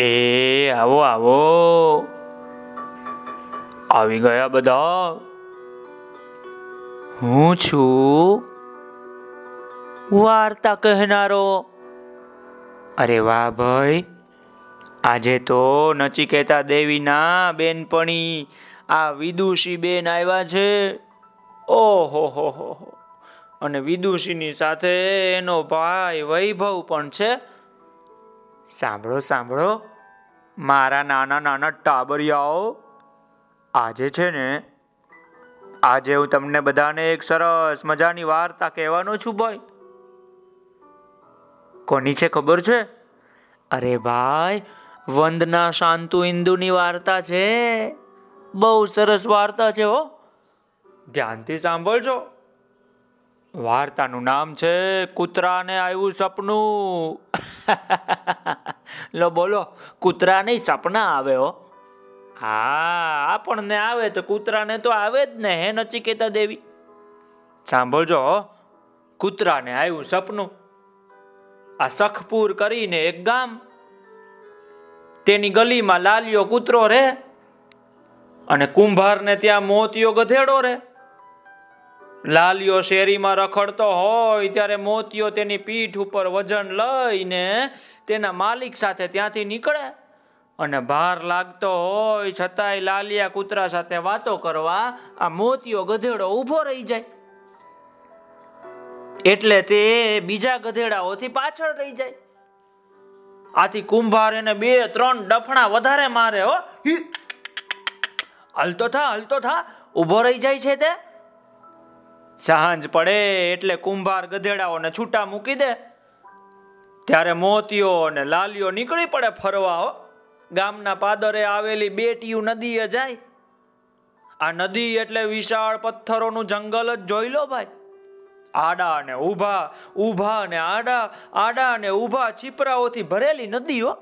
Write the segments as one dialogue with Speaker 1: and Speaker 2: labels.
Speaker 1: એ, આવો આવો. આવી ગયા બધા. હું છું વાર્તા કહેનારો. અરે વાહ ભાઈ, આજે તો નચિકેતા દેવીના બેનપણી આ વિદુષી બેન આવ્યા છે. ઓહો હો હો. અને વિદુષીની સાથે એનો ભાઈ વૈભવ પણ છે. સાંભળો સાંભળો. મારા નાના નાના ટાબરિયાઓ આજે છે ને, આજે હું તમને બધાને એક સરસ મજાની વાર્તા કહેવાનો છું ભાઈ. કોની છે ખબર છે? અરે ભાઈ, વંદના શાંતુ ઇન્દુની વાર્તા છે. બહુ સરસ વાર્તા છે હો. ધ્યાનથી સાંભળજો. વાર્તાનું નામ છે, કૂતરાને આવ્યું સપનું. લો, બોલો કૂતરા નહીં સપના આવે હો. હા આપણને આવે તો કૂતરાને તો આવે જ ને, હે નચિકેતા દેવી? સાંભળજો કૂતરાને આવ્યું સપનું. આ સખપુર કરીને એક ગામ. તેની ગલીમાં લાલિયો કૂતરો રહે અને કુંભારને ત્યાં મોતિયો ગધેડો રહે. લાલિયો શેરીમાં રખડતો હોય ત્યારે મોતીઓ તેની પીઠ ઉપર વજન લઈને તેના માલિક સાથે ત્યાંથી નીકળે અને ભાર લાગતો હોય છતાંય લાલિયા કૂતરા સાથે વાતો કરવા આ મોતીઓ ગધેડો ઊભો રહી જાય. એટલે તે બીજા ગધેડાઓથી પાછળ રહી જાય. આથી કુંભાર એને બે, ત્રણ ડફણા વધારે મારે હો. હાલતો થા, હલતો થા. ઊભો રહી જાય છે તે. સાંજ પડે એટલે કુંભાર ગધેડાઓને છૂટા મૂકી દે. ત્યારે મોતીઓ અને લાલીઓ નીકળી પડે ફરવા ગામના પાદરે આવેલી બેટીયું નદીએ જાય. આ નદી એટલે વિશાળ પથ્થરોનું જંગલ જ જોઈ લો ભાઈ. આડા અને ઊભા ઊભા અને આડા આડા અને ઊભા છીપરાઓથી ભરેલી નદીઓ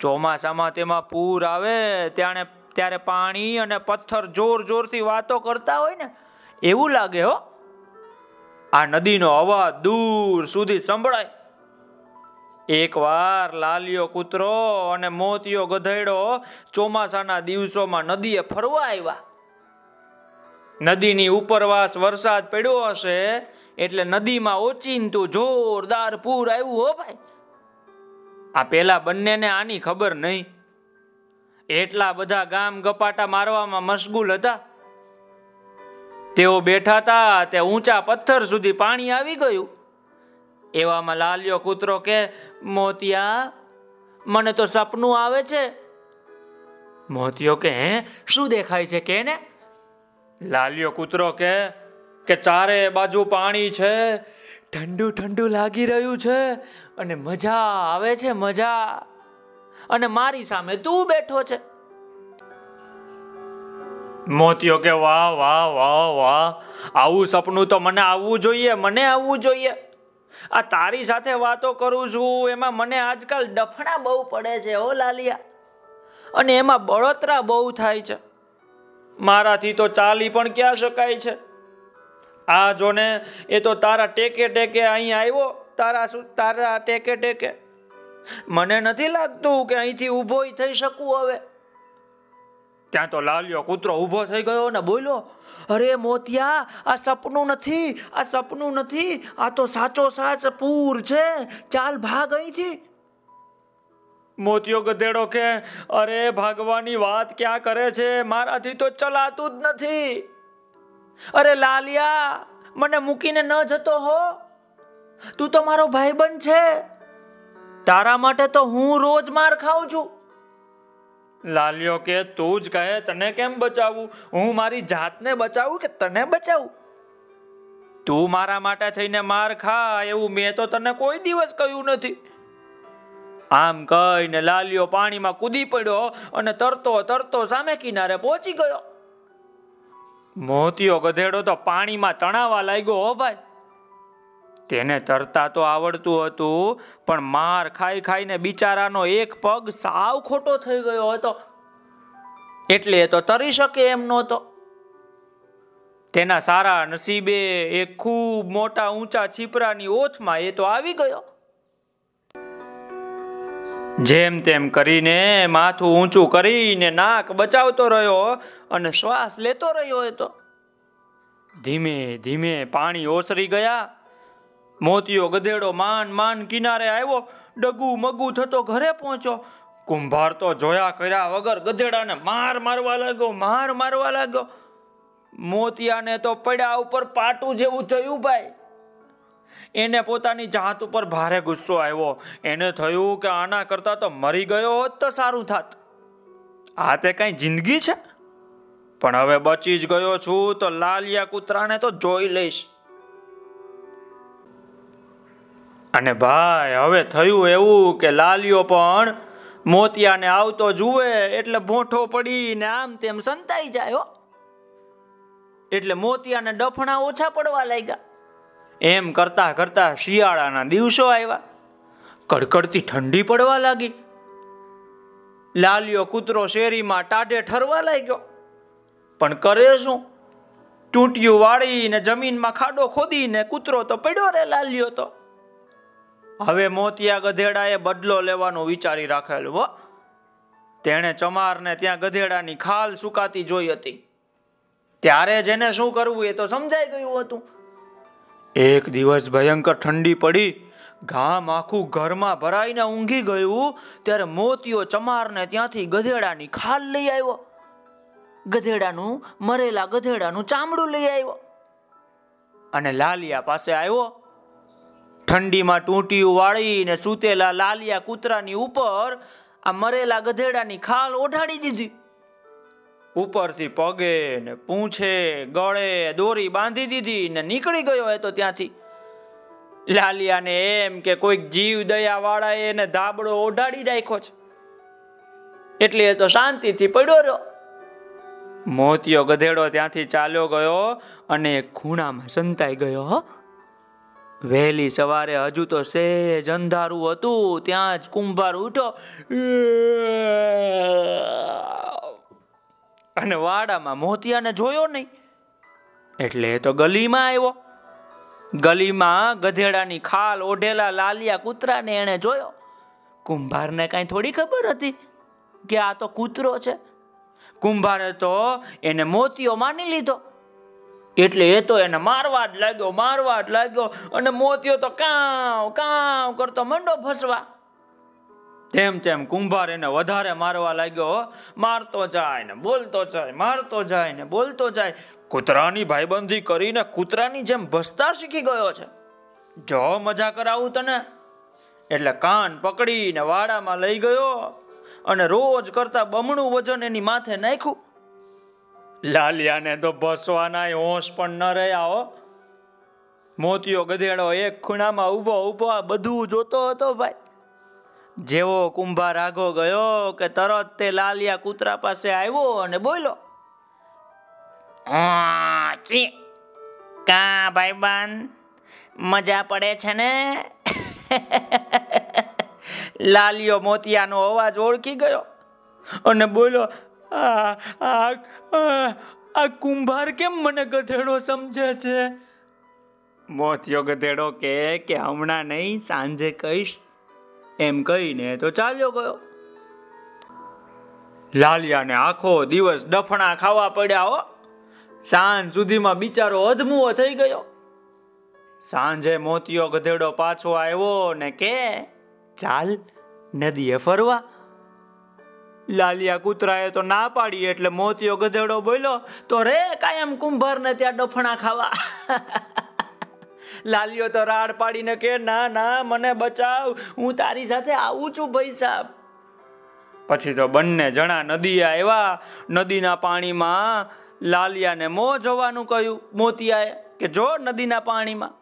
Speaker 1: ચોમાસામાં તેમાં પૂર આવે ત્યારે ત્યારે પાણી અને પથ્થર જોર જોરથી વાતો કરતા હોય ને એવું લાગે હો, આ નદીનો અવાજ દૂર સુધી સંભળાય. એકવાર લાલિયો કૂતરો અને મોતિયો ગધેડો ચોમાસાના દિવસોમાં નદીએ ફરવા આવ્યા. નદીની ઉપરવાસ વરસાદ પડ્યો હશે એટલે નદીમાં ઓચિંતું જોરદાર પૂર આવ્યું હો ભાઈ. આ પેલા બંનેને આની ખબર નહીં. એટલા બધા ગામ ગપાટા મારવામાં મશગુલ હતા. તેઓ બેઠા હતા તે ઊંચા પથ્થર સુધી પાણી આવી ગયું. એવામાં લાલિયો કૂતરો કે, મોતિયા, મને તો સપનું આવે છે. મોતિયો કે, હે, શું દેખાય છે કે ને લાલિયો કૂતરો કે કે ચારે બાજુ પાણી છે, ઠંડુ ઠંડુ લાગી રહ્યું છે અને મજા આવે છે, મજા. અને મારી સામે તું બેઠો છે. મોતિયો કે, વાહ વાહ વાહ વાહ, આવું સપનું તો મને આવવું જોઈએ, મને આવવું જોઈએ. આ તારી સાથે વાતો કરું છું, એમાં મને આજકાલ ડફણા બહુ પડે છે ઓ લાલિયા. અને એમાં બળતરા બહુ થાય છે. મારાથી તો ચાલી પણ ક્યાં શકાય છે? આ જોને એ તો તારા ટેકે ટેકે અહીં આવ્યો, તારા શું તારા ટેકે ટેકે. મને નથી લાગતું કે અહીંથી ઊભો થઈ શકું હવે. ત્યાં તો લાલિયો કૂતરો ઊભો થઈ ગયો ને બોલ્યો, અરે મોતિયા, આ સપનું નથી, આ સપનું નથી, આ તો સાચો સાચ પૂર છે, ચાલ ભાગ અહીંથી. મોતિયો ગધેડો કે, અરે ભાગવાની વાત ક્યાં કરે છે? મારાથી તો ચલાતું જ નથી. અરે લાલિયા, મને મૂકીને ન જતો હો. તું તો મારો ભાઈબંધ છે. તારા માટે તો હું રોજ માર ખાઉં છું. લાલિયો કે, તું જ કહે તને કેમ બચાવું? હું મારી જાતને બચાવું કે તને બચાવું? તું મારા માટે થઈને માર ખા, એવું મેં તો તને કોઈ દિવસ કહ્યું નથી. આમ કહીને લાલિયો પાણીમાં કૂદી પડ્યો અને તરતો તરતો સામે કિનારે પહોંચી ગયો. મોતિયો ગધેડો તો પાણીમાં તણાવા લાગ્યો, હો ભાઈ તેને તરતા તો આવડતું હતું, પણ માર ખાઈ ખાઈને બિચારાનો એક પગ સાવ ખોટો થઈ ગયો હતો. એટલે એ તો તરી શકે એમ નહોતો. તેના સારા નસીબે એ ખૂબ મોટા ઊંચા છીપરાની ઓથમાં એ તો આવી ગયો. જેમ તેમ કરીને માથું ઊંચું કરીને નાક બચાવતો રહ્યો અને શ્વાસ લેતો રહ્યો એ તો ધીમે ધીમે પાણી ઓસરી ગયા. મોતીયો ગધેડો માન માન કિનારે આવ્યો, ડગુ મગુ થતો ઘરે પહોંચ્યો. કુંભાર તો જોયા કર્યા વગર ગધેડાને માર મારવા લાગ્યો, માર મારવા લાગ્યો. મોતિયાને તો પડ્યા ઉપર પાટું જેવું થયું ભાઈ. એને પોતાની જાત ઉપર ભારે ગુસ્સો આવ્યો. એને થયું કે આના કરતા તો મરી ગયો હોત તો સારું થાત. આ તે કઈ જિંદગી છે? પણ હવે બચી જ ગયો છું તો લાલિયા કૂતરાને તો જોઈ લઈશ. અને ભાઈ, હવે થયું એવું કે લાલિયો પણ મોતિયાને આવતો જુએ, એટલે ભોંઠો પડીને આમ તેમ સંતાઈ જાય એટલે મોતિયાને ડફણા ઓછા પડવા લાગ્યા. એમ કરતા કરતા શિયાળાના દિવસો આવ્યા. કડકડતી ઠંડી પડવા લાગી. લાલિયો કૂતરો શેરીમાં ટાઢે ઠરવા લાગ્યો. પણ કરે શું? તૂટ્યું વાળીને જમીનમાં ખાડો ખોદીને કૂતરો તો પડ્યો રે લાલિયો તો. હવે મોતિયા ગધેડાએ બદલો લેવાનું વિચારી રાખેલું, હો. તેણે ચમારને ત્યાં ગધેડાની ખાલ સુકાતી જોઈ હતી. ત્યારે જેને શું કરવું એ તો સમજાઈ ગયું હતું. એક દિવસ ભયંકર ઠંડી પડી, ગામ આખું ઘરમાં ભરાઈને ઊંઘી ગયું, ત્યારે મોતિયો ચમારને ત્યાંથી ગધેડાની ખાલ લઈ આવ્યો. ગધેડાનું, મરેલા ગધેડાનું ચામડું લઈ આવ્યો. અને લાલિયા પાસે આવ્યો. ઠંડીમાં ટૂંટિયું વાળીને સૂતેલા લાલિયા કૂતરાની ઉપર આ મરેલા ગધેડાની ખાલ ઓઢાડી દીધી. ઉપરથી પગે ને પૂંછે, ગળે દોરી બાંધી દીધી ને નીકળી ગયો એ તો ત્યાંથી. લાલિયાને એમ કે કોઈક જીવ દયા વાળા એને ધાબળો ઓઢાડી રાખ્યો છે. એટલે એ તો શાંતિથી પડ્યો રહ્યો. મોતિયો ગધેડો ત્યાંથી ચાલ્યો ગયો અને ખૂણામાં સંતાઈ ગયો વહેલી સવારે હજુ તો સહેજ અંધારું હતું, ત્યાં જ કુંભાર ઉઠો. અને વાડામાં મોતિયાને જોયો નહીં. એટલે તો ગલીમાં આવ્યો. ગલીમાં ગધેડાની ખાલ ઓઢેલા લાલિયા કૂતરાને એણે જોયો. કુંભારને કાંઈ થોડી ખબર હતી કે આ તો કૂતરો છે. કુંભારે તો એને મોતિયો માની લીધો. એટલે એ તો એને મારવા જ લાગ્યો, મારવા જ લાગ્યો અને મોતિયો તો કાવ કાવ કરતો મંડો ફસવા તેમ તેમ કુંભાર એને વધારે મારવા લાગ્યો મારતો જાય ને બોલતો જાય, મારતો જાય ને બોલતો જાય. કૂતરાની ભાઈબંધી કરીને કૂતરાની જેમ ભસતા શીખી ગયો છે. જો મજા કરાવું તને. એટલે કાન પકડીને વાડામાં લઈ ગયો અને રોજ કરતા બમણું વજન એની માથે નાખ્યું. લાલિયાને તો ભસવાના હોશ પણ ન રહ્યા હો. મોતિયો ગધેડો એક ખૂણામાં ઊભો ઊભો આ બધું જોતો હતો ભાઈ. જેવો કુંભાર આગો ગયો કે તરત તે લાલિયા કૂતરા પાસે આવ્યો અને બોલો કા ભાઈબાન મજા પડે છે ને? લાલિયો મોતિયાનો અવાજ ઓળખી ગયો અને બોલ્યો આ કુંભાર કેમ મને ગધેડો સમજે છે? મોતિયો ગધેડો કે કે હમણાં નહીં, સાંજે કહીશ. એમ કહીને તો ચાલ્યો ગયો. લાલિયાને આખો દિવસ ડફણા ખાવા પડ્યા હો. સાંજ સુધીમાં બિચારો અધમુઓ થઈ ગયો. સાંજે મોતિયો ગધેડો પાછો આવ્યો ને કે, ચાલ નદીએ ફરવા. લાલિયા કૂતરાએ તો ના પાડી એટલે મોતિયો ગધેડો બોલ્યો, તો રે કાયમ કુંભારને ત્યાં ડફણા ખાવા. લાલિયો તો રાડ પાડીને કે, ના ના, મને બચાવ, હું તારી સાથે આવું છું ભાઈ સાહેબ પછી તો બંને જણા નદી આવ્યા. નદીના પાણીમાં લાલિયાને મો જવાનું કહ્યું, મોતિયાએ કે, જો નદીના પાણીમાં.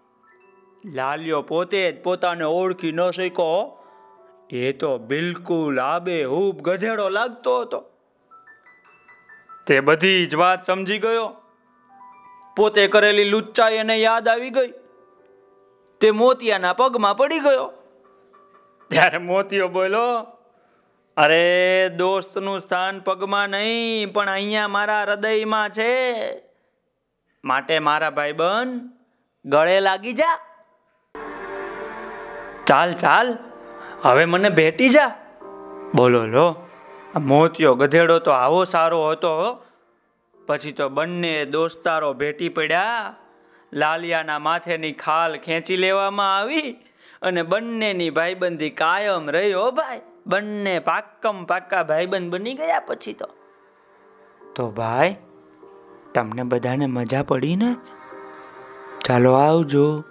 Speaker 1: લાલિયો પોતે જ પોતાને ઓળખી ન શક્યો. એ તો બિલકુલ આબે હૂબ ગધેડો લાગતો હતો. તે બધી જ વાત સમજી ગયો. પોતે કરેલી લુચ્ચાઈ એને યાદ આવી ગઈ. તે મોતિયાના પગમાં પડી ગયો. ત્યારે મોતિયો બોલો અરે, દોસ્તનું સ્થાન પગમાં નહીં, પણ અહીંયા મારા હૃદયમાં છે. માટે મારા ભાઈબંધ ગળે લાગી જા. ચાલ ચાલ. હવે મને ભેટી જા. બોલો, લો. મોતિયો ગધેડો તો આવો સારો હતો પછી તો બંને દોસ્તારો ભેટી પડ્યા. લાલિયાના માથેની ખાલ ખેંચી લેવામાં આવી અને બંનેની ભાઈબંધી કાયમ રહી, હો ભાઈ. બંને પાક્કમ પાક્કા ભાઈબંધ બની ગયા પછી તો. તો ભાઈ, તમને બધાને મજા પડી ને? ચાલો આવજો.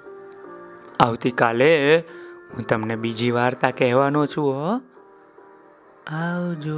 Speaker 1: આવતીકાલે હું તમને બીજી વાર્તા કહેવાનો છું હો. આવજો.